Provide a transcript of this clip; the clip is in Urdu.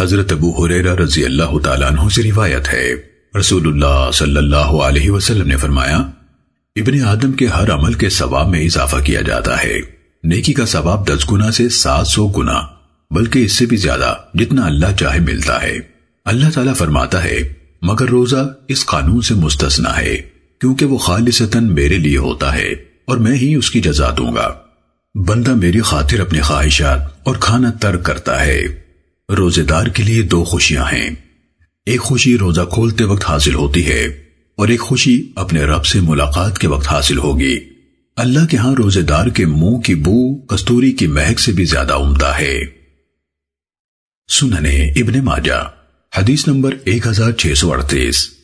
حضرت ابو حریرہ رضی اللہ تعالیٰ عنہ سے روایت ہے۔ رسول اللہ صلی اللہ علیہ وسلم نے فرمایا، ابن آدم کے ہر عمل کے ثواب میں اضافہ کیا جاتا ہے۔ نیکی کا ثواب دس گنا سے سات سو گنا، بلکہ اس سے بھی زیادہ جتنا اللہ چاہے ملتا ہے۔ اللہ تعالیٰ فرماتا ہے، مگر روزہ اس قانون سے مستثنا ہے، کیونکہ وہ خالصتاً میرے لیے ہوتا ہے اور میں ہی اس کی جزا دوں گا۔ بندہ میری خاطر اپنی خواہشات اور کھانا ترک کرتا ہے۔ روزے دار کے لیے دو خوشیاں ہیں۔ ایک خوشی روزہ کھولتے وقت حاصل ہوتی ہے اور ایک خوشی اپنے رب سے ملاقات کے وقت حاصل ہوگی۔ اللہ کے ہاں روزے دار کے منہ کی بو، کستوری کی مہک سے بھی زیادہ عمدہ ہے۔ سننے ابن ماجہ، حدیث نمبر 1638